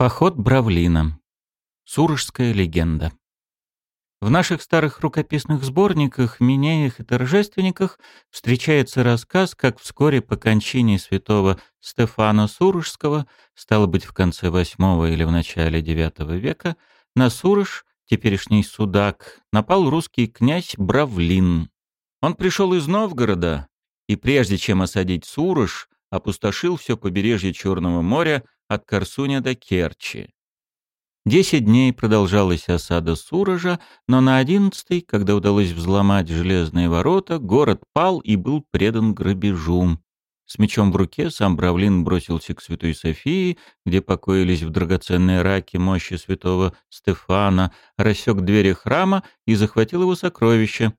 Поход Бравлина. Сурожская легенда. В наших старых рукописных сборниках, Минеях и Торжественниках встречается рассказ, как вскоре по кончине святого Стефана Сурожского, стало быть, в конце VIII или в начале IX века, на Сурож, теперешний Судак, напал русский князь Бравлин. Он пришел из Новгорода, и прежде чем осадить Сурож, опустошил все побережье Черного моря от Корсуня до Керчи. Десять дней продолжалась осада Суража, но на одиннадцатый, когда удалось взломать железные ворота, город пал и был предан грабежу. С мечом в руке сам Бравлин бросился к Святой Софии, где покоились в драгоценной раке мощи святого Стефана, рассек двери храма и захватил его сокровища.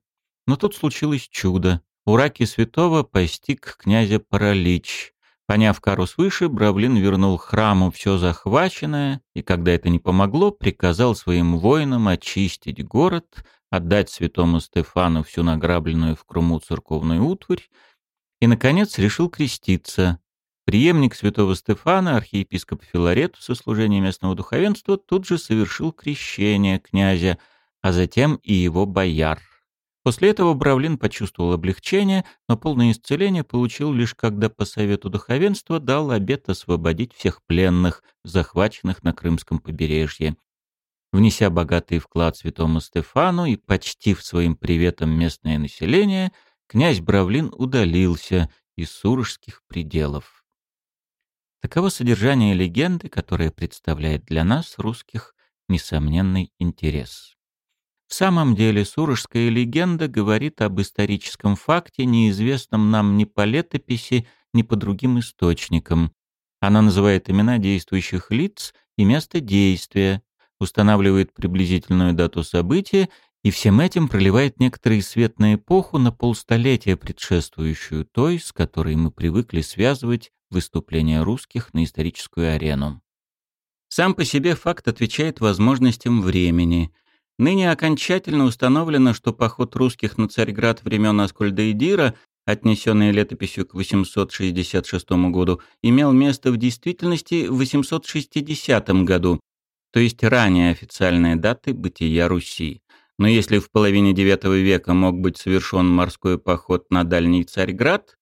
Но тут случилось чудо. У раки святого постиг князя паралич. Поняв кару свыше, Бравлин вернул храму все захваченное, и когда это не помогло, приказал своим воинам очистить город, отдать святому Стефану всю награбленную в Круму церковную утварь, и, наконец, решил креститься. Приемник святого Стефана, архиепископ Филарет со служения местного духовенства, тут же совершил крещение князя, а затем и его бояр. После этого Бравлин почувствовал облегчение, но полное исцеление получил лишь когда по совету духовенства дал обет освободить всех пленных, захваченных на Крымском побережье. Внеся богатый вклад святому Стефану и почтив своим приветом местное население, князь Бравлин удалился из сурожских пределов. Таково содержание легенды, которая представляет для нас, русских, несомненный интерес. В самом деле, сурожская легенда говорит об историческом факте, неизвестном нам ни по летописи, ни по другим источникам. Она называет имена действующих лиц и место действия, устанавливает приблизительную дату события и всем этим проливает некоторый свет на эпоху на полстолетия, предшествующую той, с которой мы привыкли связывать выступления русских на историческую арену. Сам по себе факт отвечает возможностям времени, Ныне окончательно установлено, что поход русских на Царьград времен Аскольда отнесенный летописью к 866 году, имел место в действительности в 860 году, то есть ранее официальной даты бытия Руси. Но если в половине IX века мог быть совершен морской поход на дальний Царьград,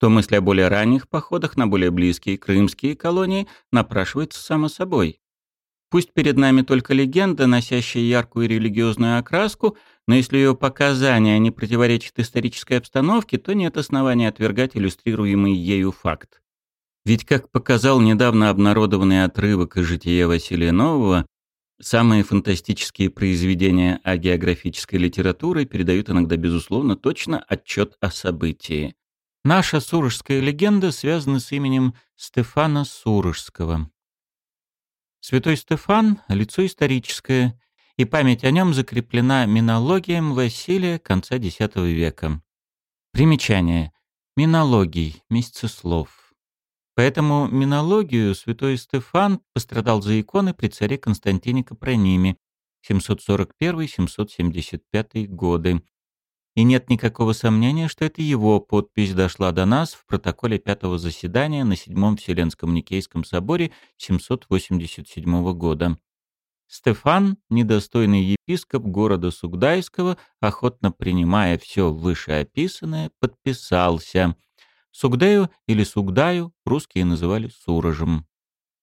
то мысль о более ранних походах на более близкие крымские колонии напрашивается само собой. Пусть перед нами только легенда, носящая яркую религиозную окраску, но если ее показания не противоречат исторической обстановке, то нет основания отвергать иллюстрируемый ею факт. Ведь, как показал недавно обнародованный отрывок из жития Василия Нового, самые фантастические произведения о географической литературе передают иногда, безусловно, точно отчет о событии. Наша сурожская легенда связана с именем Стефана Сурожского. Святой Стефан — лицо историческое, и память о нем закреплена минологием Василия конца X века. Примечание. Минологий, месяцеслов. Поэтому минологию святой Стефан пострадал за иконы при царе Константине Капрониме 741-775 годы, и нет никакого сомнения, что это его подпись дошла до нас в протоколе пятого заседания на Седьмом Вселенском Никейском соборе 787 года. Стефан, недостойный епископ города Сугдайского, охотно принимая все вышеописанное, подписался. Сугдаю или Сугдаю русские называли Сурожем.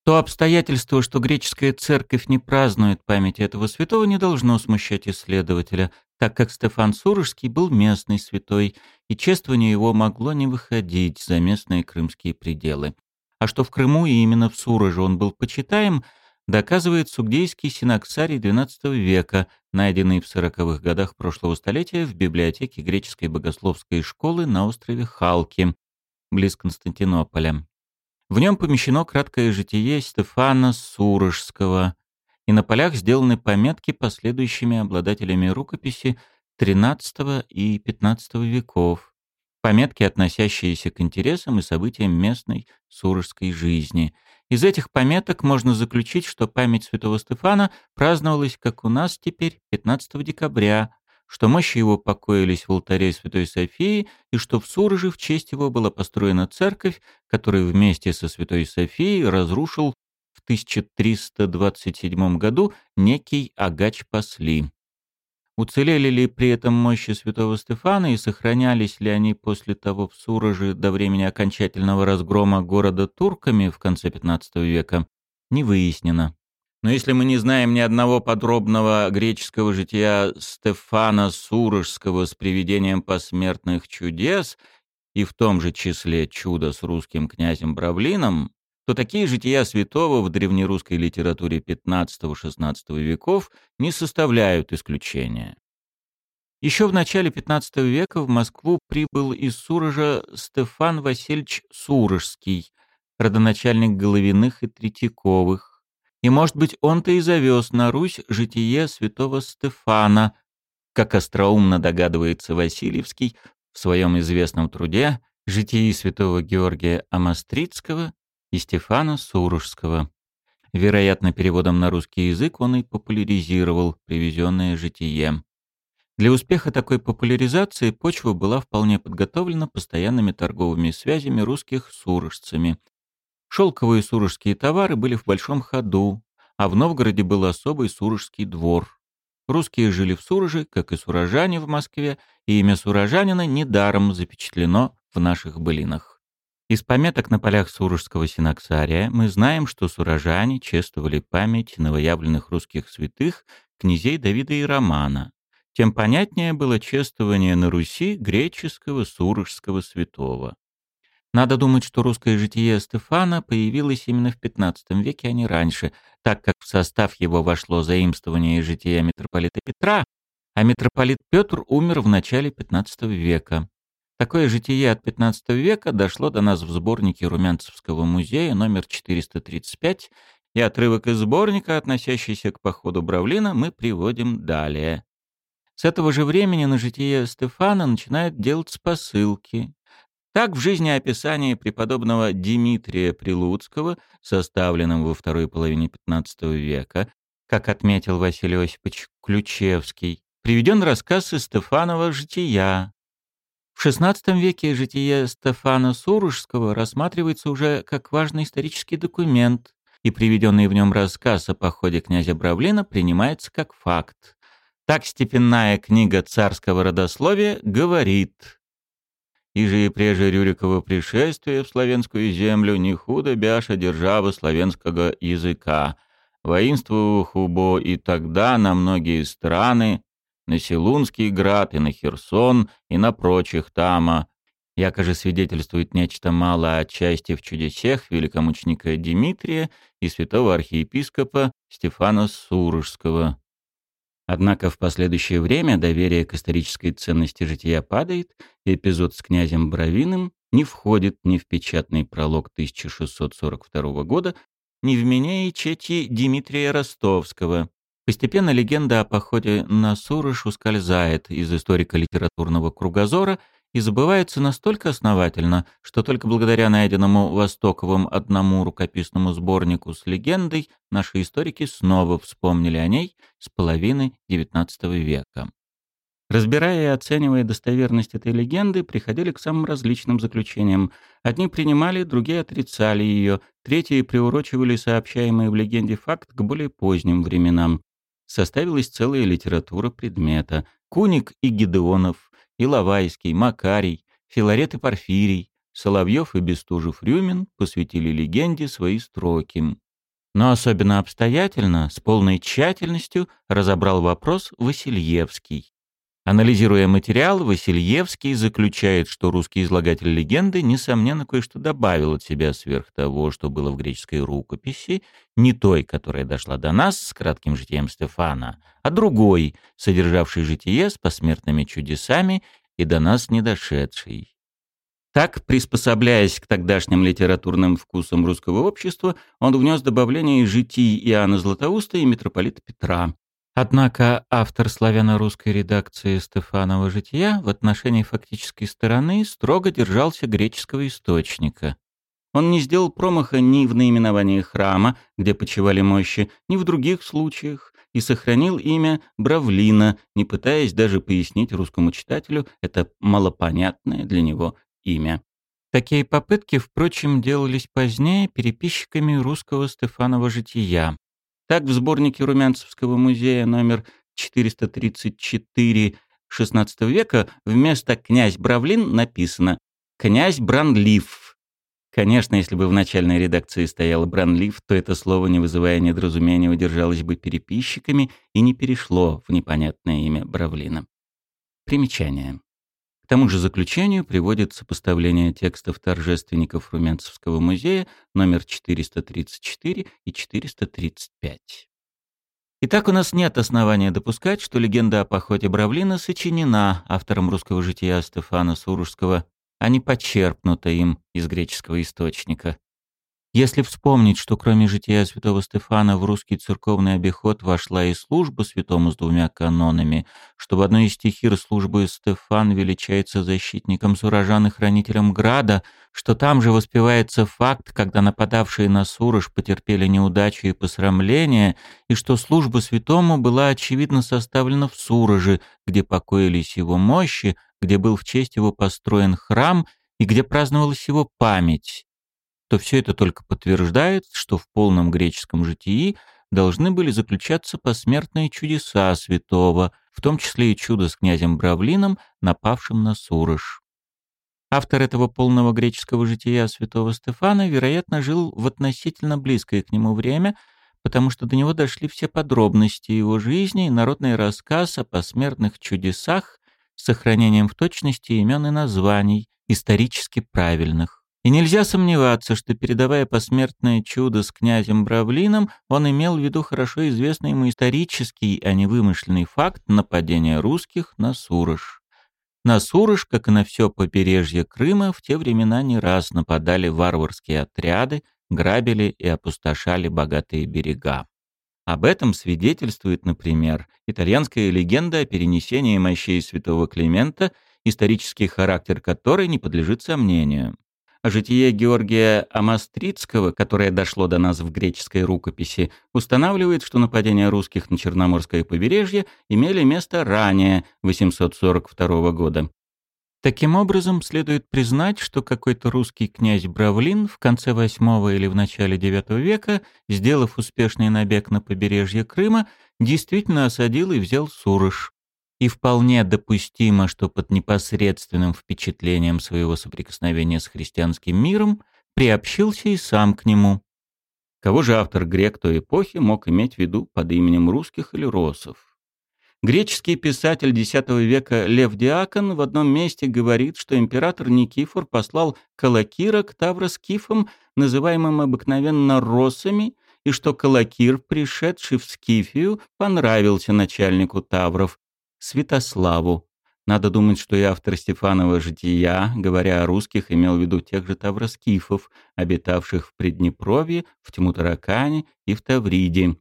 То обстоятельство, что греческая церковь не празднует память этого святого, не должно смущать исследователя, так как Стефан Сурожский был местный святой, и чествование его могло не выходить за местные крымские пределы. А что в Крыму и именно в Суроже он был почитаем, доказывает сугдейский синаксарий XII века, найденный в сороковых годах прошлого столетия в библиотеке греческой богословской школы на острове Халки, близ Константинополя. В нем помещено краткое житие Стефана Сурожского, и на полях сделаны пометки последующими обладателями рукописи XIII и XV веков, пометки, относящиеся к интересам и событиям местной сурожской жизни. Из этих пометок можно заключить, что память святого Стефана праздновалась, как у нас теперь, 15 декабря, что мощи его покоились в алтаре Святой Софии и что в Сурже в честь его была построена церковь, которую вместе со Святой Софией разрушил 1327 году некий Агач Пасли. Уцелели ли при этом мощи святого Стефана и сохранялись ли они после того в Сураже до времени окончательного разгрома города турками в конце XV века, не выяснено. Но если мы не знаем ни одного подробного греческого жития Стефана Суражского с приведением посмертных чудес, и в том же числе чудо с русским князем Бравлином, то такие жития святого в древнерусской литературе XV-XVI веков не составляют исключения. Еще в начале XV века в Москву прибыл из Суража Стефан Васильевич Сурожский, родоначальник Головиных и Третьяковых. И, может быть, он-то и завез на Русь житие святого Стефана, как остроумно догадывается Васильевский в своем известном труде «Житии святого Георгия Амастрицкого и Стефана Сурожского. Вероятно, переводом на русский язык он и популяризировал привезенное житие. Для успеха такой популяризации почва была вполне подготовлена постоянными торговыми связями русских с сурожцами. Шелковые сурожские товары были в большом ходу, а в Новгороде был особый сурожский двор. Русские жили в Суроже, как и сурожане в Москве, и имя сурожанина недаром запечатлено в наших былинах. Из пометок на полях Сурожского синаксария мы знаем, что сурожане чествовали память новоявленных русских святых, князей Давида и Романа. Тем понятнее было чествование на Руси греческого сурожского святого. Надо думать, что русское житие Стефана появилось именно в XV веке, а не раньше, так как в состав его вошло заимствование жития митрополита Петра, а митрополит Петр умер в начале XV века. Такое житие от XV века дошло до нас в сборнике Румянцевского музея номер 435, и отрывок из сборника, относящийся к походу Бравлина, мы приводим далее. С этого же времени на житие Стефана начинают делать посылки. Так в жизнеописании преподобного Дмитрия Прилуцкого, составленном во второй половине XV века, как отметил Василий Осипович Ключевский, приведен рассказ из Стефанова «Жития», в XVI веке житие Стефана Сурожского рассматривается уже как важный исторический документ, и приведенный в нем рассказ о походе князя Бравлина принимается как факт. Так степенная книга царского родословия говорит «И же и преже Рюриково пришествие в славянскую землю не худо бяша держава славянского языка, воинствовал хубо и тогда на многие страны, на Силунский град и на Херсон и на прочих тама. Якоже свидетельствует нечто мало отчасти в чудесах великомученика Дмитрия и святого архиепископа Стефана Сурожского. Однако в последующее время доверие к исторической ценности жития падает, и эпизод с князем Бравиным не входит ни в печатный пролог 1642 года, ни в меня и чети Дмитрия Ростовского, Постепенно легенда о походе на Сурыш ускользает из историко-литературного кругозора и забывается настолько основательно, что только благодаря найденному Востоковым одному рукописному сборнику с легендой наши историки снова вспомнили о ней с половины XIX века. Разбирая и оценивая достоверность этой легенды, приходили к самым различным заключениям. Одни принимали, другие отрицали ее, третьи приурочивали сообщаемый в легенде факт к более поздним временам составилась целая литература предмета. Куник и Гедеонов, Иловайский, Макарий, Филарет и Порфирий, Соловьев и Бестужев-Рюмин посвятили легенде свои строки. Но особенно обстоятельно, с полной тщательностью разобрал вопрос Васильевский. Анализируя материал, Васильевский заключает, что русский излагатель легенды, несомненно, кое-что добавил от себя сверх того, что было в греческой рукописи, не той, которая дошла до нас с кратким житием Стефана, а другой, содержавшей житие с посмертными чудесами и до нас не дошедшей. Так, приспособляясь к тогдашним литературным вкусам русского общества, он внес добавление житий Иоанна Златоуста и митрополита Петра, Однако автор славяно-русской редакции Стефанова «Жития» в отношении фактической стороны строго держался греческого источника. Он не сделал промаха ни в наименовании храма, где почивали мощи, ни в других случаях, и сохранил имя Бравлина, не пытаясь даже пояснить русскому читателю это малопонятное для него имя. Такие попытки, впрочем, делались позднее переписчиками русского Стефанова жития. Так в сборнике Румянцевского музея номер 434 XVI века вместо «князь Бравлин» написано «князь Бранлив». Конечно, если бы в начальной редакции стояло «Бранлив», то это слово, не вызывая недоразумения, удержалось бы переписчиками и не перешло в непонятное имя Бравлина. Примечание. Тому же заключению приводит сопоставление текстов торжественников Румянцевского музея номер 434 и 435. Итак, у нас нет основания допускать, что легенда о походе Бравлина сочинена автором русского жития Стефана Суружского, а не почерпнута им из греческого источника. Если вспомнить, что кроме жития святого Стефана в русский церковный обиход вошла и служба святому с двумя канонами, что в одной из стихир службы Стефан величается защитником сурожан и хранителем града, что там же воспевается факт, когда нападавшие на Сурож потерпели неудачу и посрамление, и что служба святому была очевидно составлена в Суроже, где покоились его мощи, где был в честь его построен храм и где праздновалась его память то все это только подтверждает, что в полном греческом житии должны были заключаться посмертные чудеса святого, в том числе и чудо с князем Бравлином, напавшим на Сурыш. Автор этого полного греческого жития святого Стефана, вероятно, жил в относительно близкое к нему время, потому что до него дошли все подробности его жизни и народный рассказ о посмертных чудесах с сохранением в точности имен и названий, исторически правильных. И нельзя сомневаться, что, передавая посмертное чудо с князем Бравлином, он имел в виду хорошо известный ему исторический, а не вымышленный факт нападения русских на Сурож. На Сурож, как и на все побережье Крыма, в те времена не раз нападали варварские отряды, грабили и опустошали богатые берега. Об этом свидетельствует, например, итальянская легенда о перенесении мощей святого Климента, исторический характер которой не подлежит сомнению. Житие Георгия Амастрицкого, которое дошло до нас в греческой рукописи, устанавливает, что нападения русских на Черноморское побережье имели место ранее, 842 года. Таким образом, следует признать, что какой-то русский князь Бравлин в конце VIII или в начале IX века, сделав успешный набег на побережье Крыма, действительно осадил и взял Сурыш и вполне допустимо, что под непосредственным впечатлением своего соприкосновения с христианским миром приобщился и сам к нему. Кого же автор грек той эпохи мог иметь в виду под именем русских или росов? Греческий писатель X века Лев Диакон в одном месте говорит, что император Никифор послал Калакира к тавроскифам, называемым обыкновенно росами, и что Калакир, пришедший в Скифию, понравился начальнику тавров, Святославу. Надо думать, что и автор Стефанова «Жития», говоря о русских, имел в виду тех же тавроскифов, обитавших в Приднепровье, в Тимутаракане и в Тавриде.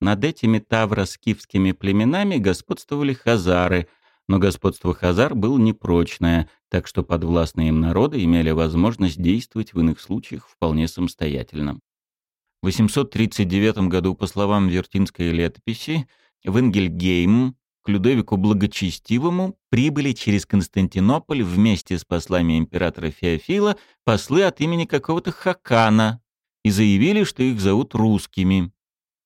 Над этими тавроскифскими племенами господствовали хазары, но господство хазар было непрочное, так что подвластные им народы имели возможность действовать в иных случаях вполне самостоятельно. В 839 году, по словам Вертинской летописи, в Ингельгейм к Людовику Благочестивому прибыли через Константинополь вместе с послами императора Феофила послы от имени какого-то Хакана и заявили, что их зовут русскими.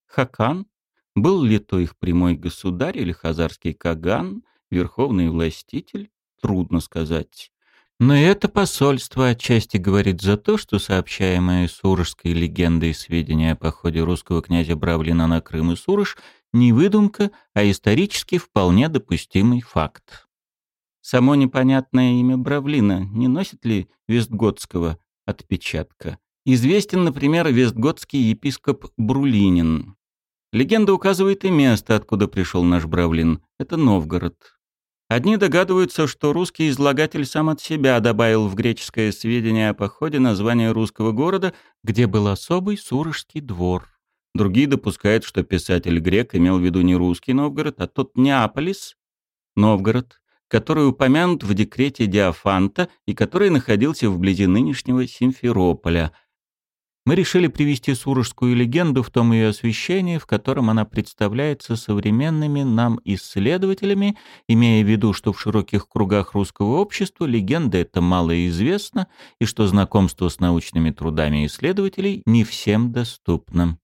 Хакан? Был ли то их прямой государь или хазарский каган, верховный властитель? Трудно сказать. Но это посольство отчасти говорит за то, что сообщаемые Сурожской легендой сведения о походе русского князя Бравлина на Крым и Сурож не выдумка, а исторически вполне допустимый факт. Само непонятное имя Бравлина не носит ли вестготского отпечатка? Известен, например, вестготский епископ Брулинин. Легенда указывает и место, откуда пришел наш Бравлин. Это Новгород. Одни догадываются, что русский излагатель сам от себя добавил в греческое сведение о походе название русского города, где был особый Сурожский двор. Другие допускают, что писатель-грек имел в виду не русский Новгород, а тот Неаполис, Новгород, который упомянут в декрете Диофанта и который находился вблизи нынешнего Симферополя. Мы решили привести сурожскую легенду в том ее освещении, в котором она представляется современными нам исследователями, имея в виду, что в широких кругах русского общества легенда эта мало известна и что знакомство с научными трудами исследователей не всем доступно.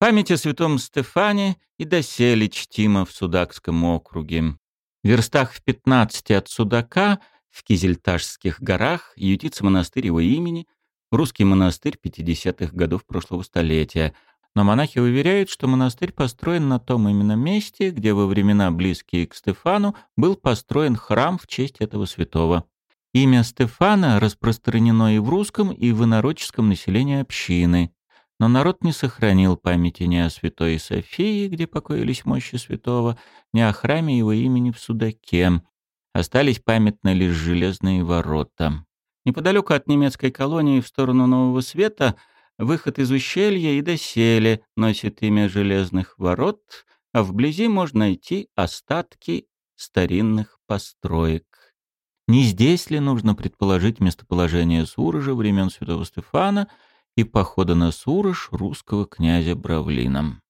Память о святом Стефане и доселе чтима в Судакском округе. В верстах в 15 от Судака, в Кизельташских горах, ютится монастырь его имени, русский монастырь 50-х годов прошлого столетия. Но монахи уверяют, что монастырь построен на том именно месте, где во времена близкие к Стефану был построен храм в честь этого святого. Имя Стефана распространено и в русском, и в инородческом населении общины. Но народ не сохранил памяти ни о святой Софии, где покоились мощи святого, ни о храме его имени в Судаке. Остались памятны лишь железные ворота. Неподалеку от немецкой колонии в сторону Нового Света выход из ущелья и доселе носит имя Железных ворот, а вблизи можно найти остатки старинных построек. Не здесь ли нужно предположить местоположение Сурожа времен Святого Стефана и похода на Сурож русского князя Бравлина?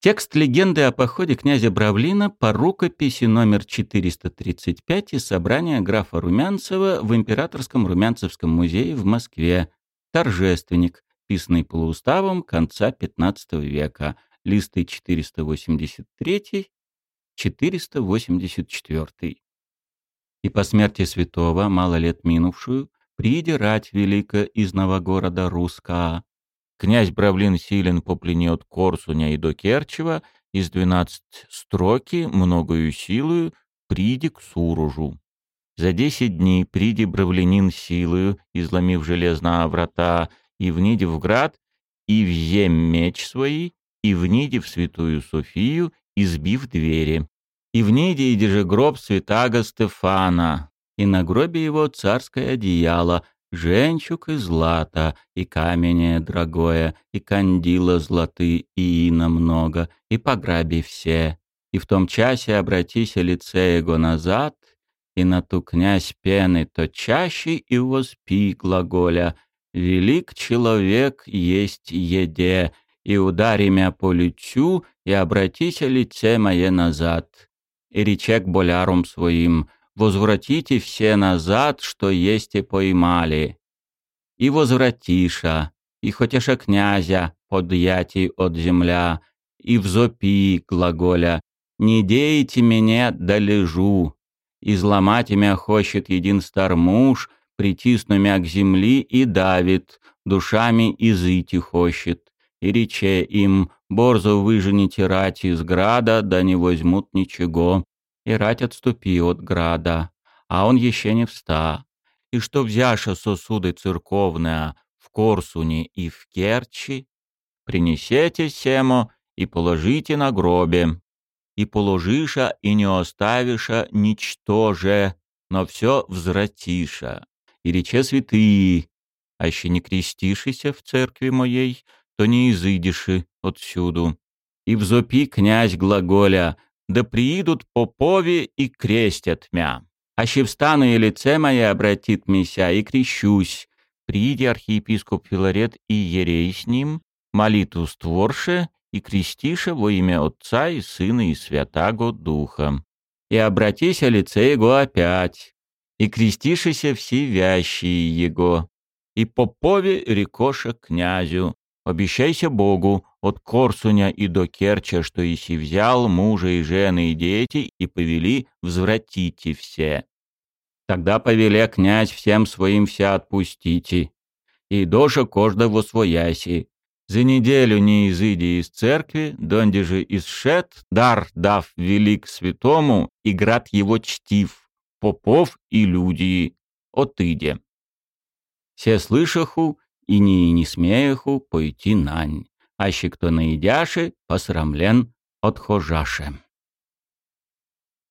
Текст легенды о походе князя Бравлина по рукописи номер 435 из собрания графа Румянцева в Императорском Румянцевском музее в Москве. Торжественник, писанный полууставом конца XV века, листы 483-484. И по смерти святого, мало лет минувшую, приди рать велика из Новогорода Руска, Князь Бравлин силен по пленет Корсуня и до Керчева, из двенадцать строки, многою силою, приди к Суружу. За десять дней приди Бравлянин силою, изломив железные врата, и вниди в град, и взем меч свои, и вниди в святую Софию, избив двери. И вниди иди же гроб святаго Стефана, и на гробе его царское одеяло, Женчук и злата, и камене драгое, и кандила златы, и ина много, и пограби все. И в том часе обратися лице его назад, и на ту князь пены то чаще и воспи глаголя «Велик человек есть еде, и удари мя по лицу, и обратися лице мое назад». И речек болярум своим возвратите все назад, что есть и поймали. И возвратиша, и хотеша князя подъяти от земля, и взопи глаголя, не дейте меня, да лежу. Изломать мя хочет един стар муж, притисну мя к земли и давит, душами изыти хочет. И рече им, борзо выжените рать из града, да не возьмут ничего и рать отступи от града, а он еще не вста. И что взяша сосуды церковные в Корсуне и в Керчи, принесете семо и положите на гробе, и положиша и не оставиша ничтоже, но все взвратиша. И рече святые, а еще не крестишися в церкви моей, то не изыдиши отсюду. И взопи князь глаголя, да приидут попови и крестят мя. Аще встану и лице мое обратит мися, и крещусь. Приди архиепископ Филарет и ерей с ним, молитву створше и крестиша во имя Отца и Сына и Святаго Духа. И обратися лице его опять, и крестишися все вящие его, и попове рекоша князю, обещайся Богу, от Корсуня и до Керча, что иси взял мужа и жены и дети, и повели возвратите все. Тогда повеле князь всем своим вся отпустите, и доша кожда во свояси. За неделю не изыди из церкви, донде же исшет, дар дав велик святому, и град его чтив, попов и люди, отыде. Все слышаху, и не, не смееху пойти нань аще кто наидяше посрамлен отхожаше.